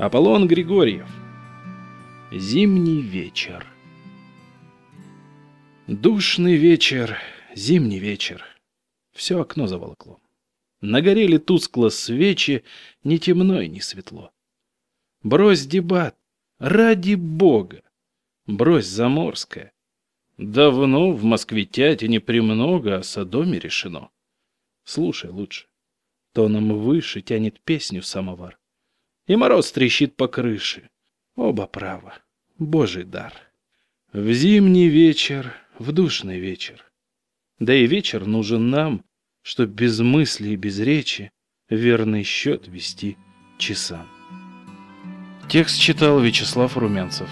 Аполлон Григорьев. Зимний вечер. Душный вечер, зимний вечер. Все окно заволокло. Нагорели тускло свечи, ни темно и ни светло. Брось дебат, ради бога. Брось заморское. Давно в Москве-тятине премного о Содоме решено. Слушай лучше. Тоном выше тянет песню самовар и мороз трещит по крыше. Оба право. Божий дар. В зимний вечер, в душный вечер. Да и вечер нужен нам, чтоб без мысли и без речи верный счет вести часам. Текст читал Вячеслав Румянцев.